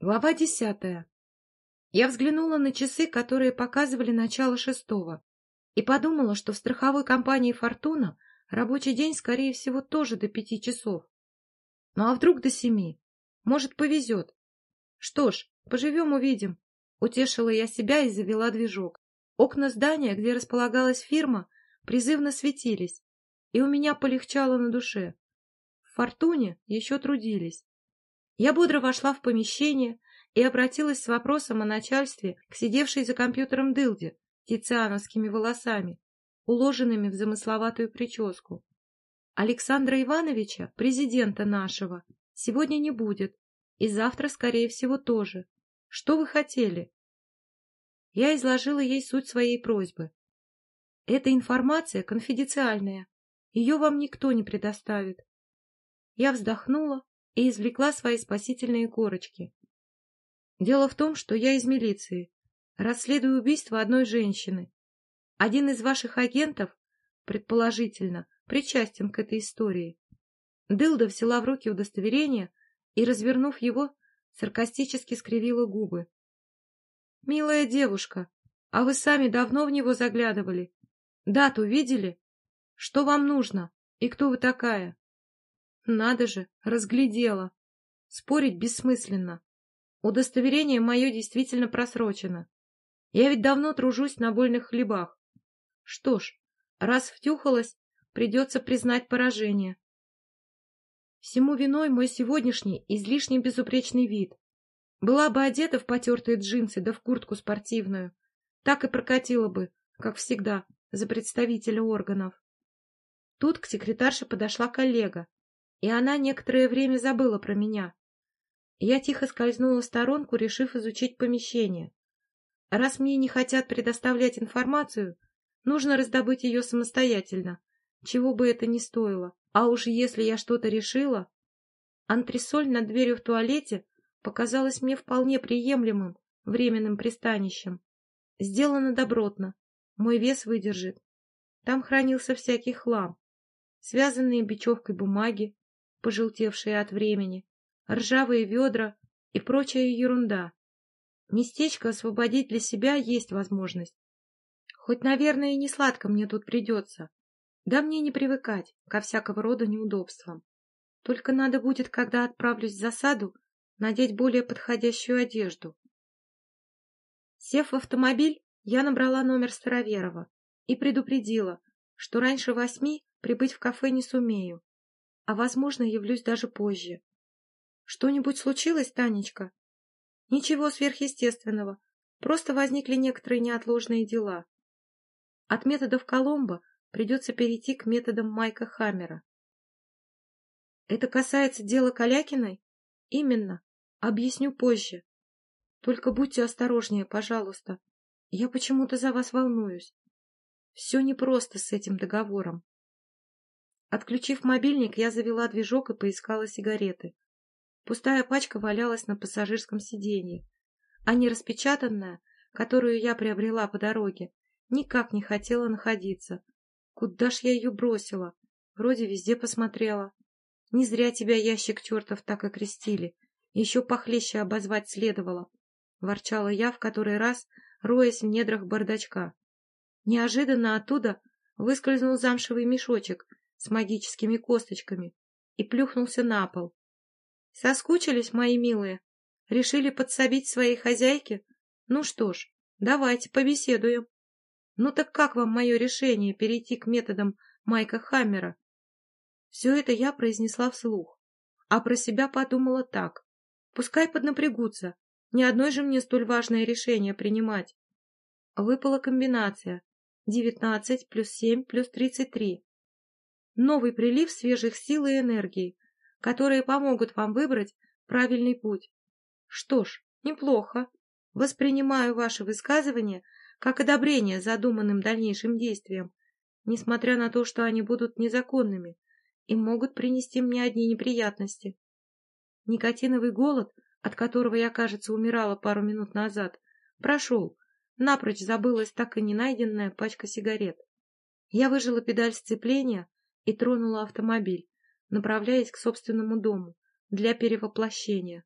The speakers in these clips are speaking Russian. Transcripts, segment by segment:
Глава десятая. Я взглянула на часы, которые показывали начало шестого, и подумала, что в страховой компании «Фортуна» рабочий день, скорее всего, тоже до пяти часов. Ну а вдруг до семи? Может, повезет. Что ж, поживем-увидим. Утешила я себя и завела движок. Окна здания, где располагалась фирма, призывно светились, и у меня полегчало на душе. В «Фортуне» еще трудились. Я бодро вошла в помещение и обратилась с вопросом о начальстве к сидевшей за компьютером дылде тициановскими волосами, уложенными в замысловатую прическу. Александра Ивановича, президента нашего, сегодня не будет, и завтра, скорее всего, тоже. Что вы хотели? Я изложила ей суть своей просьбы. Эта информация конфиденциальная, ее вам никто не предоставит. Я вздохнула и извлекла свои спасительные корочки. Дело в том, что я из милиции, расследую убийство одной женщины. Один из ваших агентов, предположительно, причастен к этой истории. Дылда взяла в руки удостоверение и, развернув его, саркастически скривила губы. — Милая девушка, а вы сами давно в него заглядывали? Дату видели? Что вам нужно? И кто вы такая? Надо же, разглядела. Спорить бессмысленно. Удостоверение мое действительно просрочено. Я ведь давно тружусь на больных хлебах. Что ж, раз втюхалась, придется признать поражение. Всему виной мой сегодняшний излишне безупречный вид. Была бы одета в потертые джинсы да в куртку спортивную, так и прокатила бы, как всегда, за представителя органов. Тут к секретарше подошла коллега, и она некоторое время забыла про меня. Я тихо скользнула в сторонку, решив изучить помещение. Раз мне не хотят предоставлять информацию, нужно раздобыть ее самостоятельно, чего бы это ни стоило. А уж если я что-то решила... Антресоль над дверью в туалете показалась мне вполне приемлемым временным пристанищем. Сделано добротно, мой вес выдержит. Там хранился всякий хлам, связанные бечевкой бумаги, пожелтевшие от времени, ржавые ведра и прочая ерунда. Местечко освободить для себя есть возможность. Хоть, наверное, и не сладко мне тут придется. Да мне не привыкать ко всякого рода неудобствам. Только надо будет, когда отправлюсь в засаду, надеть более подходящую одежду. Сев в автомобиль, я набрала номер Староверова и предупредила, что раньше восьми прибыть в кафе не сумею а, возможно, явлюсь даже позже. Что-нибудь случилось, Танечка? Ничего сверхъестественного, просто возникли некоторые неотложные дела. От методов Коломбо придется перейти к методам Майка Хаммера. Это касается дела Калякиной? Именно. Объясню позже. Только будьте осторожнее, пожалуйста. Я почему-то за вас волнуюсь. Все непросто с этим договором. Отключив мобильник, я завела движок и поискала сигареты. Пустая пачка валялась на пассажирском сиденье, а не распечатанная, которую я приобрела по дороге, никак не хотела находиться. Куда ж я ее бросила? Вроде везде посмотрела. Не зря тебя ящик чертов так окрестили. Еще похлеще обозвать следовало. Ворчала я в который раз, роясь в недрах бардачка. Неожиданно оттуда выскользнул замшевый мешочек — с магическими косточками и плюхнулся на пол. Соскучились, мои милые? Решили подсобить своей хозяйке? Ну что ж, давайте побеседуем. Ну так как вам мое решение перейти к методам Майка Хаммера? Все это я произнесла вслух, а про себя подумала так. Пускай поднапрягутся, ни одной же мне столь важное решение принимать. Выпала комбинация. Девятнадцать плюс семь плюс тридцать три новый прилив свежих сил и энергии, которые помогут вам выбрать правильный путь. Что ж, неплохо. Воспринимаю ваши высказывания как одобрение задуманным дальнейшим действиям, несмотря на то, что они будут незаконными и могут принести мне одни неприятности. Никотиновый голод, от которого я, кажется, умирала пару минут назад, прошел. Напрочь забылась так и не найденная пачка сигарет. Я выжила педаль сцепления, и тронула автомобиль, направляясь к собственному дому для перевоплощения.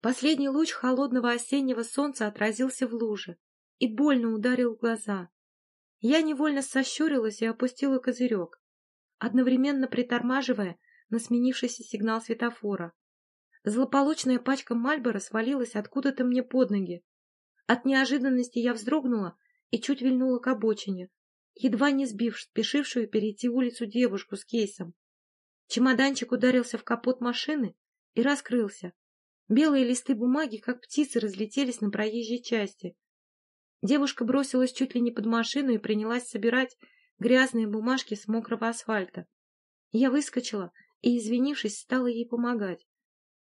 Последний луч холодного осеннего солнца отразился в луже и больно ударил глаза. Я невольно сощурилась и опустила козырек, одновременно притормаживая на сменившийся сигнал светофора. Злополучная пачка Мальбора свалилась откуда-то мне под ноги. От неожиданности я вздрогнула и чуть вильнула к обочине, едва не сбив спешившую перейти улицу девушку с кейсом. Чемоданчик ударился в капот машины и раскрылся. Белые листы бумаги, как птицы, разлетелись на проезжей части. Девушка бросилась чуть ли не под машину и принялась собирать грязные бумажки с мокрого асфальта. Я выскочила и, извинившись, стала ей помогать.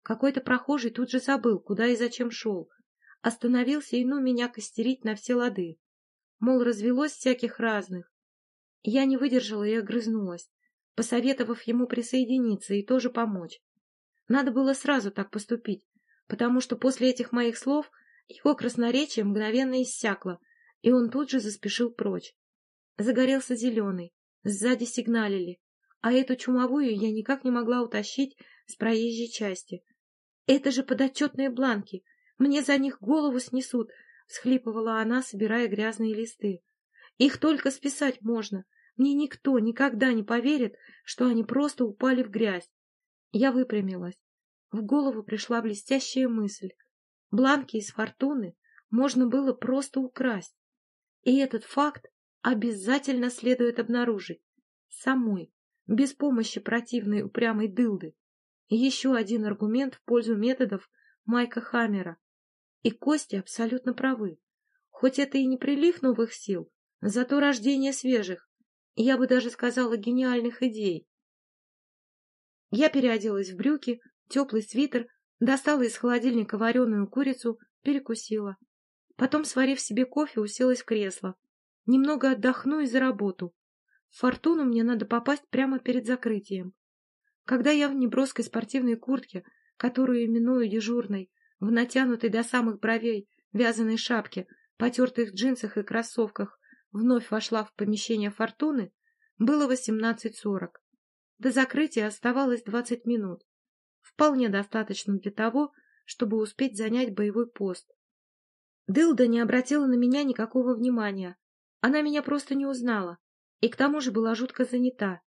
Какой-то прохожий тут же забыл, куда и зачем шел. Остановился и ну меня костерить на все лады. Мол, развелось всяких разных. Я не выдержала и огрызнулась, посоветовав ему присоединиться и тоже помочь. Надо было сразу так поступить, потому что после этих моих слов его красноречие мгновенно иссякло, и он тут же заспешил прочь. Загорелся зеленый, сзади сигналили, а эту чумовую я никак не могла утащить с проезжей части. Это же подотчетные бланки, мне за них голову снесут, — всхлипывала она, собирая грязные листы. Их только списать можно. Мне никто никогда не поверит, что они просто упали в грязь. Я выпрямилась. В голову пришла блестящая мысль. Бланки из фортуны можно было просто украсть. И этот факт обязательно следует обнаружить. Самой, без помощи противной упрямой дылды. Еще один аргумент в пользу методов Майка Хаммера. И Кости абсолютно правы. Хоть это и не прилив новых сил, зато рождение свежих, я бы даже сказала гениальных идей. Я переоделась в брюки, теплый свитер, достала из холодильника вареную курицу, перекусила. Потом, сварив себе кофе, уселась в кресло. Немного отдохну и за работу. В фортуну мне надо попасть прямо перед закрытием. Когда я в неброской спортивной куртке, которую именую дежурной, в натянутой до самых бровей вязаной шапке, потертых джинсах и кроссовках, вновь вошла в помещение фортуны, было восемнадцать сорок. До закрытия оставалось двадцать минут. Вполне достаточно для того, чтобы успеть занять боевой пост. Дылда не обратила на меня никакого внимания. Она меня просто не узнала. И к тому же была жутко занята.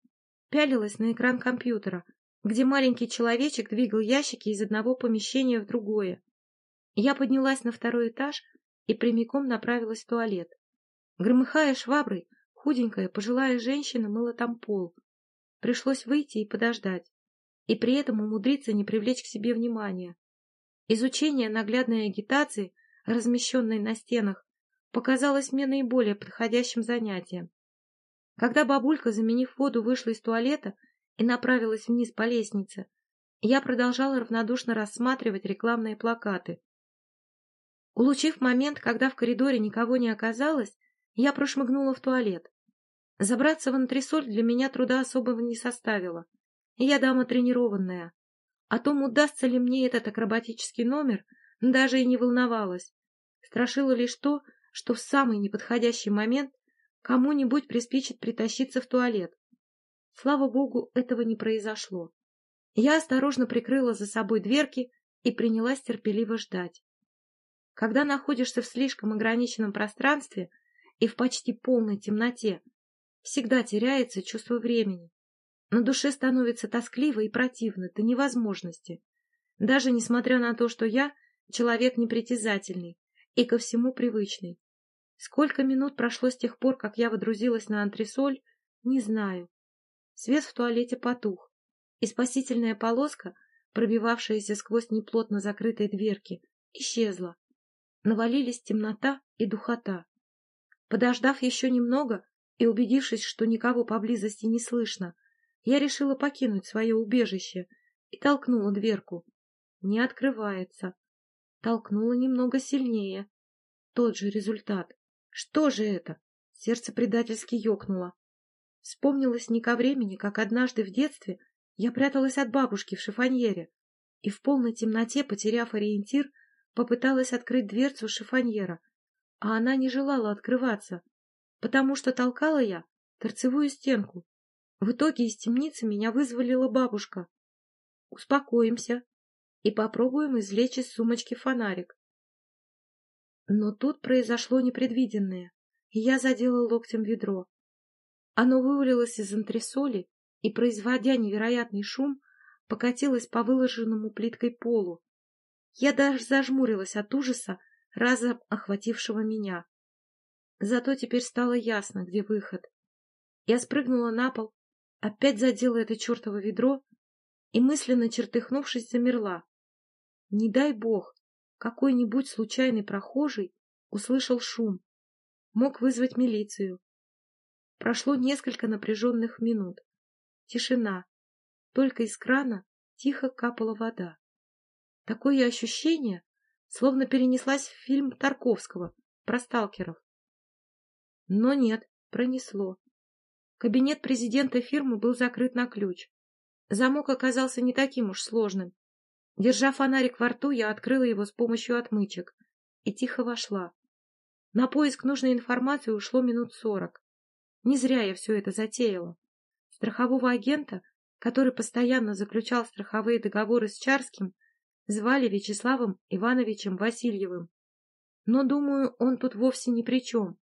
Пялилась на экран компьютера, где маленький человечек двигал ящики из одного помещения в другое. Я поднялась на второй этаж и прямиком направилась в туалет. Громыхая шваброй, худенькая пожилая женщина мыла там пол. Пришлось выйти и подождать, и при этом умудриться не привлечь к себе внимания. Изучение наглядной агитации, размещенной на стенах, показалось мне наиболее подходящим занятием. Когда бабулька, заменив воду, вышла из туалета и направилась вниз по лестнице, я продолжала равнодушно рассматривать рекламные плакаты. Улучив момент, когда в коридоре никого не оказалось, я прошмыгнула в туалет. Забраться в антресоль для меня труда особого не составило. Я дама тренированная. О том, удастся ли мне этот акробатический номер, даже и не волновалась. Страшило лишь то, что в самый неподходящий момент кому-нибудь приспичит притащиться в туалет. Слава богу, этого не произошло. Я осторожно прикрыла за собой дверки и принялась терпеливо ждать. Когда находишься в слишком ограниченном пространстве и в почти полной темноте, всегда теряется чувство времени. На душе становится тоскливо и противно до невозможности. Даже несмотря на то, что я человек непритязательный и ко всему привычный. Сколько минут прошло с тех пор, как я водрузилась на антресоль, не знаю. Свет в туалете потух, и спасительная полоска, пробивавшаяся сквозь неплотно закрытые дверки, исчезла. Навалились темнота и духота. Подождав еще немного, и, убедившись, что никого поблизости не слышно, я решила покинуть свое убежище и толкнула дверку. Не открывается. Толкнула немного сильнее. Тот же результат. Что же это? Сердце предательски ёкнуло. Вспомнилось не ко времени, как однажды в детстве я пряталась от бабушки в шифоньере и в полной темноте, потеряв ориентир, попыталась открыть дверцу шифоньера, а она не желала открываться потому что толкала я торцевую стенку. В итоге из темницы меня вызволила бабушка. Успокоимся. и попробуем извлечь из сумочки фонарик. Но тут произошло непредвиденное, и я задела локтем ведро. Оно вывалилось из антресоли и, производя невероятный шум, покатилось по выложенному плиткой полу. Я даже зажмурилась от ужаса, разом охватившего меня. Зато теперь стало ясно, где выход. Я спрыгнула на пол, опять задела это чертово ведро и, мысленно чертыхнувшись, замерла. Не дай бог, какой-нибудь случайный прохожий услышал шум, мог вызвать милицию. Прошло несколько напряженных минут. Тишина. Только из крана тихо капала вода. Такое ощущение, словно перенеслась в фильм Тарковского про сталкеров. Но нет, пронесло. Кабинет президента фирмы был закрыт на ключ. Замок оказался не таким уж сложным. Держа фонарик во рту, я открыла его с помощью отмычек и тихо вошла. На поиск нужной информации ушло минут сорок. Не зря я все это затеяла. Страхового агента, который постоянно заключал страховые договоры с Чарским, звали Вячеславом Ивановичем Васильевым. Но, думаю, он тут вовсе ни при чем.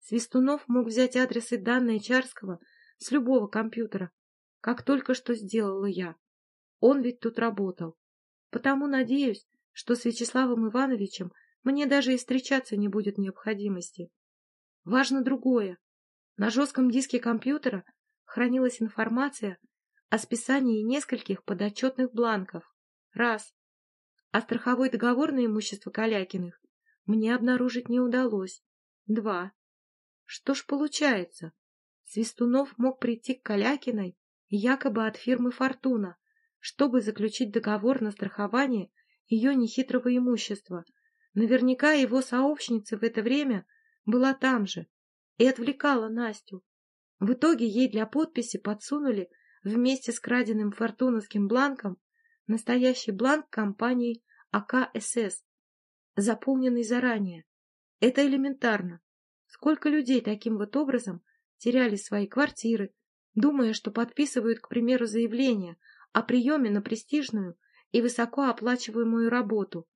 Свистунов мог взять адрес и данные Чарского с любого компьютера, как только что сделала я. Он ведь тут работал. Потому надеюсь, что с Вячеславом Ивановичем мне даже и встречаться не будет необходимости. Важно другое. На жестком диске компьютера хранилась информация о списании нескольких подотчетных бланков. Раз. А страховой договор на имущество Калякиных мне обнаружить не удалось. Два. Что ж получается? Свистунов мог прийти к Калякиной якобы от фирмы «Фортуна», чтобы заключить договор на страхование ее нехитрого имущества. Наверняка его сообщница в это время была там же и отвлекала Настю. В итоге ей для подписи подсунули вместе с краденным фортуновским бланком настоящий бланк компании АКСС, заполненный заранее. Это элементарно. Сколько людей таким вот образом теряли свои квартиры, думая, что подписывают, к примеру, заявление о приеме на престижную и высокооплачиваемую работу.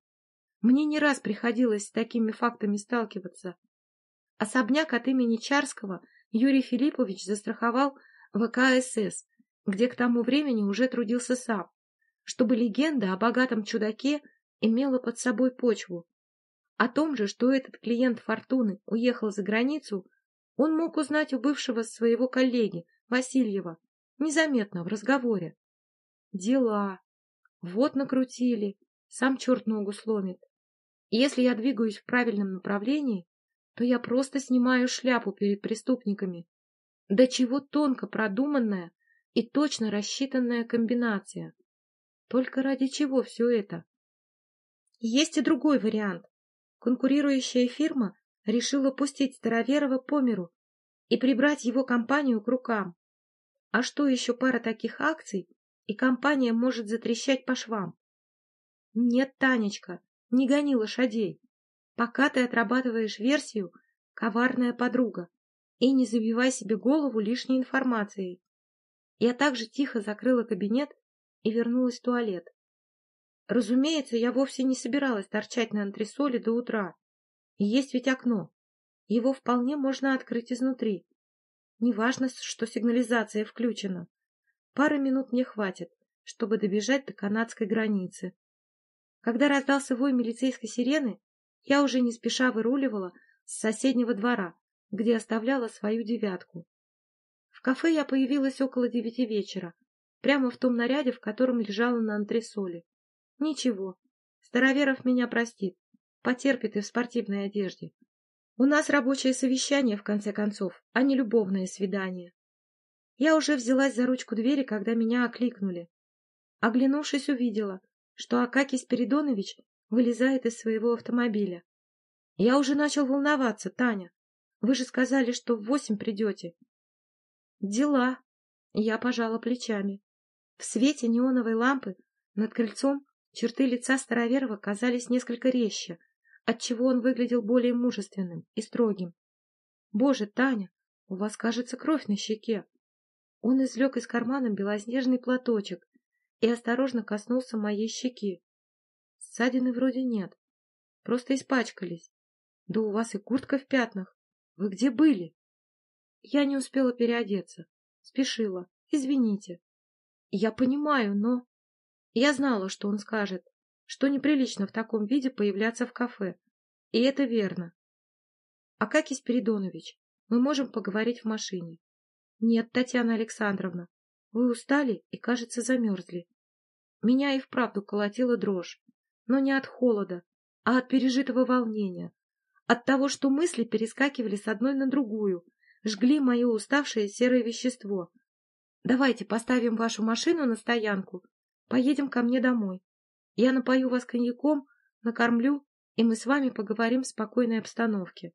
Мне не раз приходилось с такими фактами сталкиваться. Особняк от имени Чарского Юрий Филиппович застраховал в ВКСС, где к тому времени уже трудился сам, чтобы легенда о богатом чудаке имела под собой почву. О том же, что этот клиент «Фортуны» уехал за границу, он мог узнать у бывшего своего коллеги, Васильева, незаметно в разговоре. Дела. Вот накрутили, сам черт ногу сломит. Если я двигаюсь в правильном направлении, то я просто снимаю шляпу перед преступниками. До чего тонко продуманная и точно рассчитанная комбинация. Только ради чего все это? Есть и другой вариант. Конкурирующая фирма решила пустить Староверова по миру и прибрать его компанию к рукам. А что еще пара таких акций, и компания может затрещать по швам? Нет, Танечка, не гони лошадей. Пока ты отрабатываешь версию «коварная подруга» и не забивай себе голову лишней информацией. Я также тихо закрыла кабинет и вернулась в туалет. Разумеется, я вовсе не собиралась торчать на антресоле до утра. И есть ведь окно. Его вполне можно открыть изнутри. Неважно, что сигнализация включена. Пары минут мне хватит, чтобы добежать до канадской границы. Когда раздался вой милицейской сирены, я уже не спеша выруливала с соседнего двора, где оставляла свою девятку. В кафе я появилась около девяти вечера, прямо в том наряде, в котором лежала на антресоле. Ничего, Староверов меня простит, потерпит и в спортивной одежде. У нас рабочее совещание, в конце концов, а не любовное свидание. Я уже взялась за ручку двери, когда меня окликнули. Оглянувшись, увидела, что Акакий Спиридонович вылезает из своего автомобиля. Я уже начал волноваться, Таня. Вы же сказали, что в восемь придете. Дела. Я пожала плечами. В свете неоновой лампы над крыльцом черты лица Староверова казались несколько резче, отчего он выглядел более мужественным и строгим. — Боже, Таня, у вас, кажется, кровь на щеке. Он извлек из кармана белоснежный платочек и осторожно коснулся моей щеки. Ссадины вроде нет. Просто испачкались. Да у вас и куртка в пятнах. Вы где были? Я не успела переодеться. Спешила. Извините. Я понимаю, но... Я знала, что он скажет, что неприлично в таком виде появляться в кафе. И это верно. Акакий Спиридонович, мы можем поговорить в машине. Нет, Татьяна Александровна, вы устали и, кажется, замерзли. Меня и вправду колотила дрожь, но не от холода, а от пережитого волнения, от того, что мысли перескакивали с одной на другую, жгли мое уставшее серое вещество. Давайте поставим вашу машину на стоянку, поедем ко мне домой. Я напою вас коньяком, накормлю, и мы с вами поговорим в спокойной обстановке.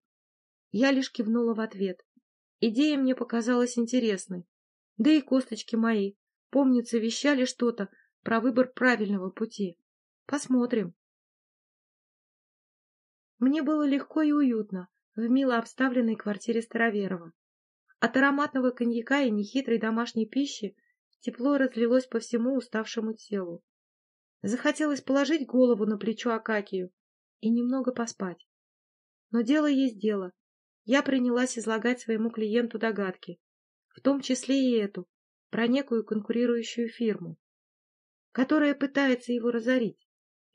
Я лишь кивнула в ответ. Идея мне показалась интересной. Да и косточки мои, помнится, вещали что-то про выбор правильного пути. Посмотрим. Мне было легко и уютно в мило обставленной квартире Староверова. От ароматного коньяка и нехитрой домашней пищи тепло разлилось по всему уставшему телу. Захотелось положить голову на плечо Акакию и немного поспать. Но дело есть дело. Я принялась излагать своему клиенту догадки, в том числе и эту, про некую конкурирующую фирму, которая пытается его разорить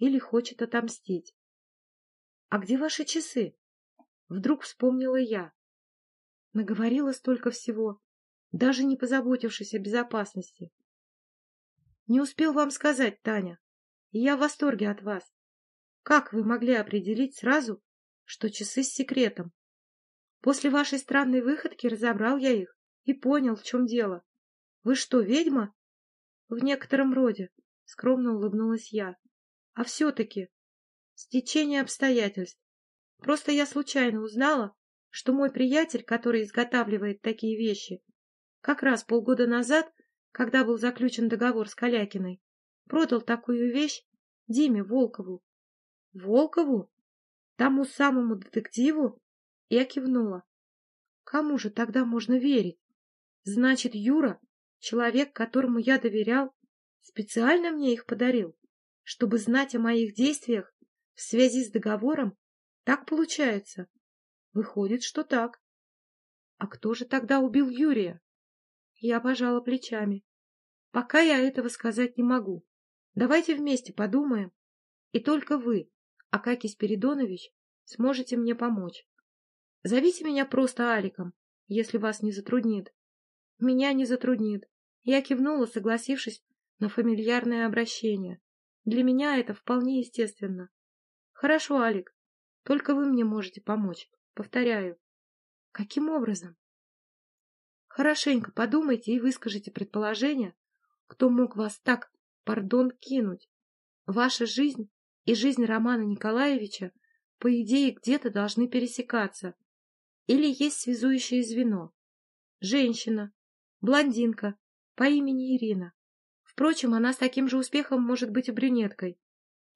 или хочет отомстить. «А где ваши часы?» Вдруг вспомнила я. Наговорила столько всего, даже не позаботившись о безопасности. Не успел вам сказать, Таня, и я в восторге от вас. Как вы могли определить сразу, что часы с секретом? После вашей странной выходки разобрал я их и понял, в чем дело. Вы что, ведьма? В некотором роде, скромно улыбнулась я. А все-таки Стечение обстоятельств. Просто я случайно узнала, что мой приятель, который изготавливает такие вещи, как раз полгода назад, когда был заключен договор с Калякиной, продал такую вещь Диме Волкову. Волкову? Тому самому детективу? Я кивнула. Кому же тогда можно верить? Значит, Юра, человек, которому я доверял, специально мне их подарил, чтобы знать о моих действиях в связи с договором? Так получается? Выходит, что так. А кто же тогда убил Юрия? Я пожала плечами. Пока я этого сказать не могу. Давайте вместе подумаем. И только вы, Акакий Спиридонович, сможете мне помочь. Зовите меня просто Аликом, если вас не затруднит. Меня не затруднит. Я кивнула, согласившись на фамильярное обращение. Для меня это вполне естественно. Хорошо, Алик. Только вы мне можете помочь. Повторяю. Каким образом? Хорошенько подумайте и выскажите предположение, кто мог вас так, пардон, кинуть. Ваша жизнь и жизнь Романа Николаевича, по идее, где-то должны пересекаться. Или есть связующее звено. Женщина, блондинка, по имени Ирина. Впрочем, она с таким же успехом может быть и брюнеткой.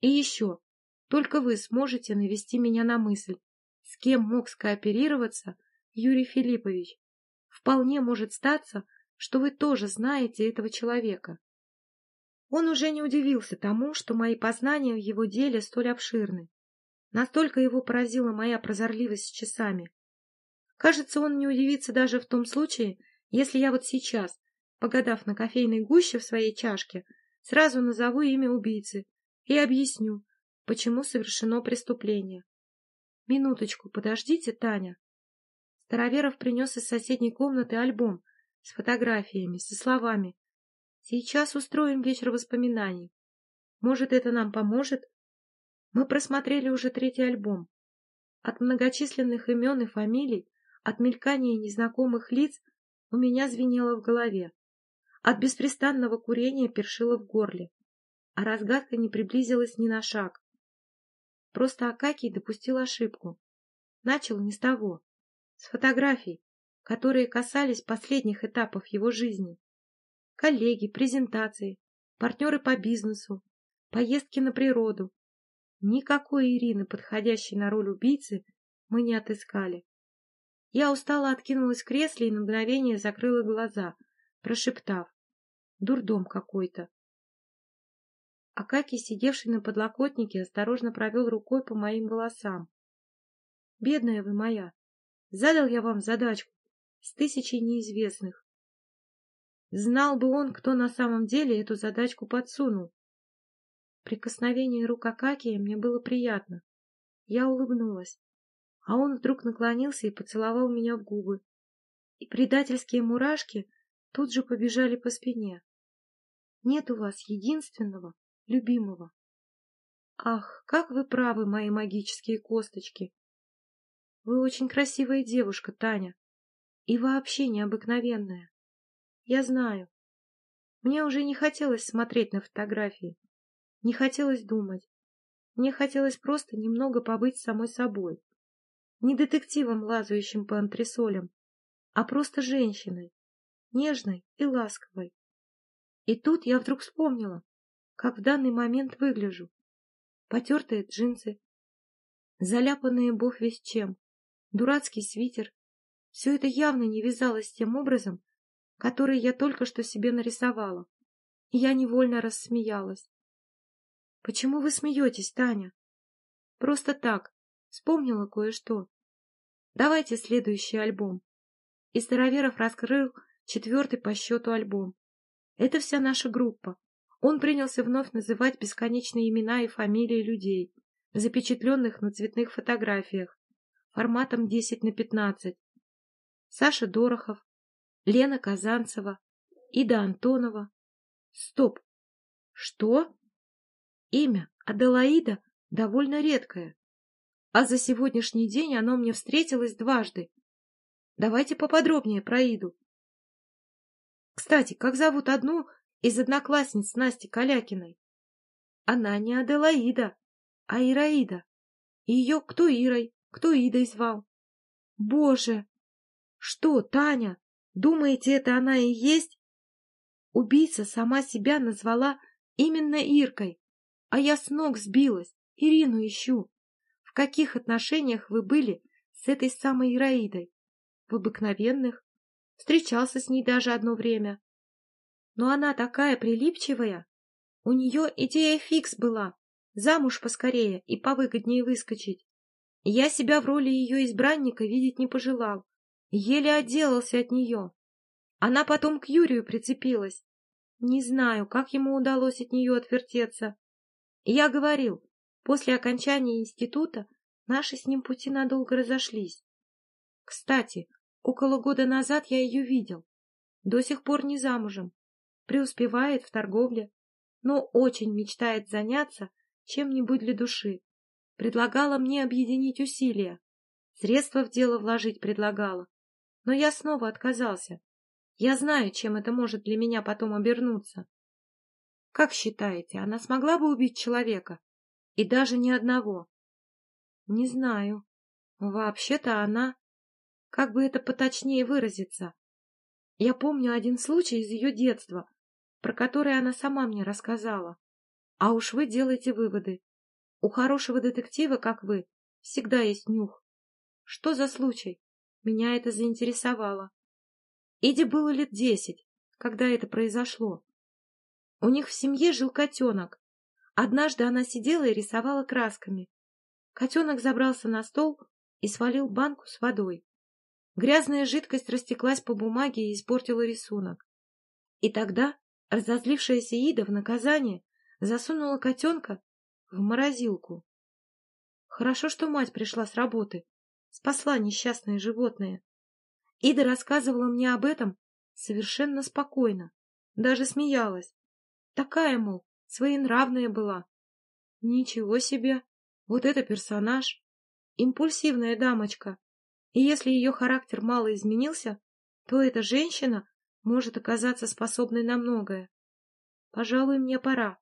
И еще, только вы сможете навести меня на мысль, с кем мог скооперироваться Юрий Филиппович. Вполне может статься, что вы тоже знаете этого человека. Он уже не удивился тому, что мои познания в его деле столь обширны. Настолько его поразила моя прозорливость с часами. Кажется, он не удивится даже в том случае, если я вот сейчас, погадав на кофейной гуще в своей чашке, сразу назову имя убийцы и объясню, почему совершено преступление. Минуточку, подождите, Таня. Староверов принес из соседней комнаты альбом с фотографиями, со словами «Сейчас устроим вечер воспоминаний. Может, это нам поможет?» Мы просмотрели уже третий альбом. От многочисленных имен и фамилий, от мелькания незнакомых лиц у меня звенело в голове. От беспрестанного курения першило в горле, а разгадка не приблизилась ни на шаг. Просто Акакий допустил ошибку. Начал не с того. С фотографий, которые касались последних этапов его жизни. Коллеги, презентации, партнеры по бизнесу, поездки на природу. Никакой Ирины, подходящей на роль убийцы, мы не отыскали. Я устало откинулась в кресле и на мгновение закрыла глаза, прошептав. Дурдом какой-то. Акакий, сидевший на подлокотнике, осторожно провел рукой по моим волосам. — Бедная вы моя! Задал я вам задачку с тысячей неизвестных. Знал бы он, кто на самом деле эту задачку подсунул. Прикосновение рук Акакия мне было приятно. Я улыбнулась, а он вдруг наклонился и поцеловал меня в губы. И предательские мурашки тут же побежали по спине. Нет у вас единственного, любимого. Ах, как вы правы, мои магические косточки! Вы очень красивая девушка, Таня, и вообще необыкновенная. Я знаю. Мне уже не хотелось смотреть на фотографии, не хотелось думать. Мне хотелось просто немного побыть самой собой. Не детективом, лазающим по антресолям, а просто женщиной, нежной и ласковой. И тут я вдруг вспомнила, как в данный момент выгляжу. Потертые джинсы, заляпанные бог весь чем, дурацкий свитер. Все это явно не вязалось тем образом, который я только что себе нарисовала. И я невольно рассмеялась. — Почему вы смеетесь, Таня? — Просто так. Вспомнила кое-что. Давайте следующий альбом. И Староверов раскрыл четвертый по счету альбом. Это вся наша группа. Он принялся вновь называть бесконечные имена и фамилии людей, запечатленных на цветных фотографиях, форматом 10 на 15. Саша Дорохов, Лена Казанцева, Ида Антонова. Стоп! Что? Имя Аделаида довольно редкое, а за сегодняшний день оно мне встретилось дважды. Давайте поподробнее про Иду. Кстати, как зовут одну из одноклассниц Насти Калякиной? Она не Аделаида, а Ираида. Ее кто Ирой, кто Идой звал? Боже! Что, Таня, Думаете, это она и есть? Убийца сама себя назвала именно Иркой, а я с ног сбилась, Ирину ищу. В каких отношениях вы были с этой самой Ираидой? В обыкновенных. Встречался с ней даже одно время. Но она такая прилипчивая. У нее идея фикс была. Замуж поскорее и повыгоднее выскочить. Я себя в роли ее избранника видеть не пожелал. Еле отделался от нее. Она потом к Юрию прицепилась. Не знаю, как ему удалось от нее отвертеться. Я говорил, после окончания института наши с ним пути надолго разошлись. Кстати, около года назад я ее видел. До сих пор не замужем. Преуспевает в торговле, но очень мечтает заняться чем-нибудь для души. Предлагала мне объединить усилия. Средства в дело вложить предлагала но я снова отказался. Я знаю, чем это может для меня потом обернуться. Как считаете, она смогла бы убить человека? И даже ни одного? Не знаю. Вообще-то она... Как бы это поточнее выразиться? Я помню один случай из ее детства, про который она сама мне рассказала. А уж вы делаете выводы. У хорошего детектива, как вы, всегда есть нюх. Что за случай? Меня это заинтересовало. Иде было лет десять, когда это произошло. У них в семье жил котенок. Однажды она сидела и рисовала красками. Котенок забрался на стол и свалил банку с водой. Грязная жидкость растеклась по бумаге и испортила рисунок. И тогда разозлившаяся Ида в наказание засунула котенка в морозилку. Хорошо, что мать пришла с работы спасла несчастное животное. Ида рассказывала мне об этом совершенно спокойно, даже смеялась. Такая, мол, своенравная была. Ничего себе! Вот это персонаж! Импульсивная дамочка. И если ее характер мало изменился, то эта женщина может оказаться способной на многое. Пожалуй, мне пора.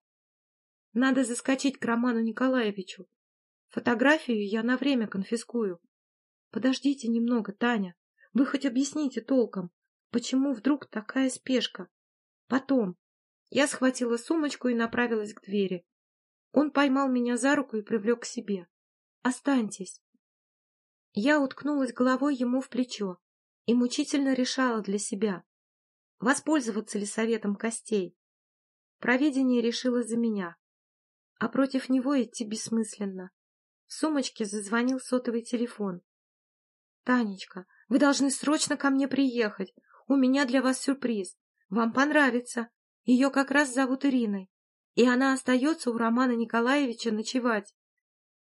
Надо заскочить к Роману Николаевичу. Фотографию я на время конфискую. Подождите немного, Таня. Вы хоть объясните толком, почему вдруг такая спешка? Потом. Я схватила сумочку и направилась к двери. Он поймал меня за руку и привлек к себе. Останьтесь. Я уткнулась головой ему в плечо и мучительно решала для себя, воспользоваться ли советом костей. Провидение решило за меня. а против него идти бессмысленно. В сумочке зазвонил сотовый телефон. — Танечка, вы должны срочно ко мне приехать. У меня для вас сюрприз. Вам понравится. Ее как раз зовут Ириной. И она остается у Романа Николаевича ночевать.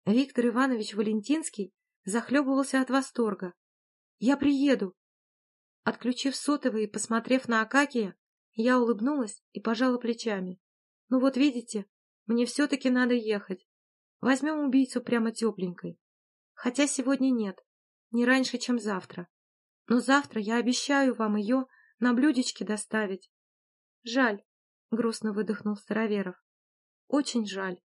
Виктор Иванович Валентинский захлебывался от восторга. — Я приеду. Отключив сотовый и посмотрев на Акакия, я улыбнулась и пожала плечами. — Ну вот видите, мне все-таки надо ехать. Возьмем убийцу прямо тепленькой. Хотя сегодня нет, не раньше, чем завтра. Но завтра я обещаю вам ее на блюдечке доставить. Жаль, — грустно выдохнул Староверов. Очень жаль.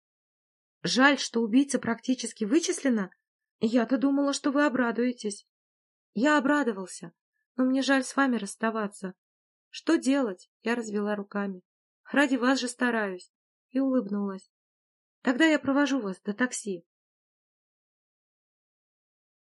Жаль, что убийца практически вычислена? Я-то думала, что вы обрадуетесь. Я обрадовался, но мне жаль с вами расставаться. Что делать? Я развела руками. Ради вас же стараюсь. И улыбнулась. Тогда я провожу вас до такси.